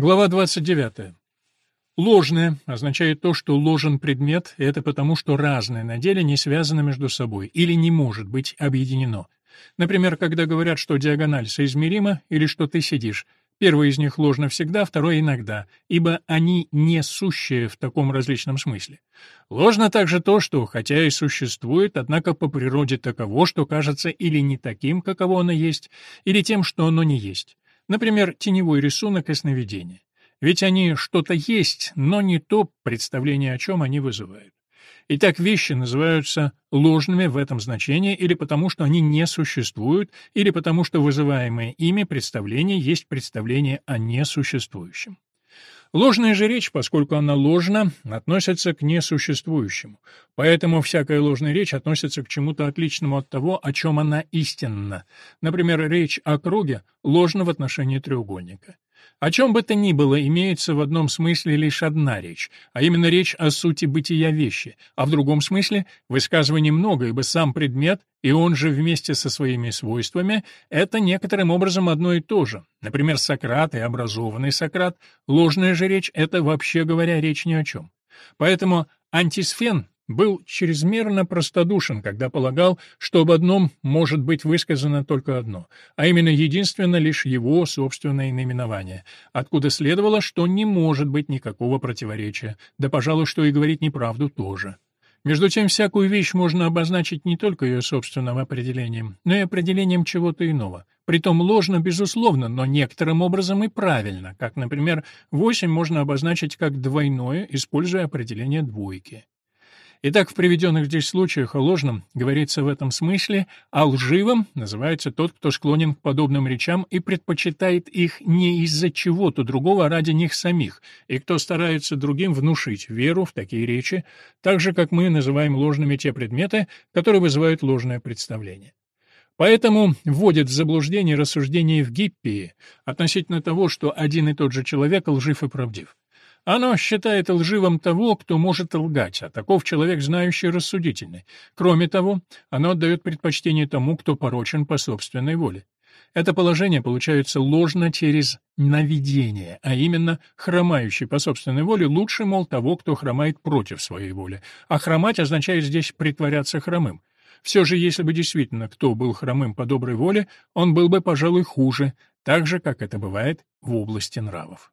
Глава 29. Ложное означает то, что ложен предмет, и это потому, что разное на деле не связано между собой или не может быть объединено. Например, когда говорят, что диагональ соизмерима или что ты сидишь. Первое из них ложно всегда, второе иногда, ибо они не сущие в таком различном смысле. Ложно также то, что, хотя и существует, однако по природе таково, что кажется или не таким, каково оно есть, или тем, что оно не есть. Например, теневой рисунок и сновидение. Ведь они что-то есть, но не то представление, о чем они вызывают. Итак, вещи называются ложными в этом значении или потому, что они не существуют, или потому, что вызываемое ими представление есть представление о несуществующем. Ложная же речь, поскольку она ложна, относится к несуществующему. Поэтому всякая ложная речь относится к чему-то отличному от того, о чем она истинна. Например, речь о круге ложна в отношении треугольника. О чем бы то ни было, имеется в одном смысле лишь одна речь, а именно речь о сути бытия вещи, а в другом смысле высказываний много, ибо сам предмет, и он же вместе со своими свойствами, это некоторым образом одно и то же. Например, Сократ и образованный Сократ, ложная же речь — это, вообще говоря, речь ни о чем. Поэтому антисфен был чрезмерно простодушен, когда полагал, что об одном может быть высказано только одно, а именно единственно лишь его собственное наименование, откуда следовало, что не может быть никакого противоречия, да, пожалуй, что и говорить неправду тоже. Между тем, всякую вещь можно обозначить не только ее собственным определением, но и определением чего-то иного. Притом ложно, безусловно, но некоторым образом и правильно, как, например, 8 можно обозначить как двойное, используя определение двойки. Итак, в приведенных здесь случаях о ложном говорится в этом смысле, а лживым называется тот, кто склонен к подобным речам и предпочитает их не из-за чего-то другого, а ради них самих, и кто старается другим внушить веру в такие речи, так же, как мы называем ложными те предметы, которые вызывают ложное представление. Поэтому вводит в заблуждение рассуждение в Гиппии относительно того, что один и тот же человек лжив и правдив. Оно считает лживым того, кто может лгать, а таков человек знающий рассудительный. Кроме того, оно отдает предпочтение тому, кто порочен по собственной воле. Это положение получается ложно через наведение, а именно хромающий по собственной воле лучше, мол, того, кто хромает против своей воли. А хромать означает здесь притворяться хромым. Все же, если бы действительно кто был хромым по доброй воле, он был бы, пожалуй, хуже, так же, как это бывает в области нравов.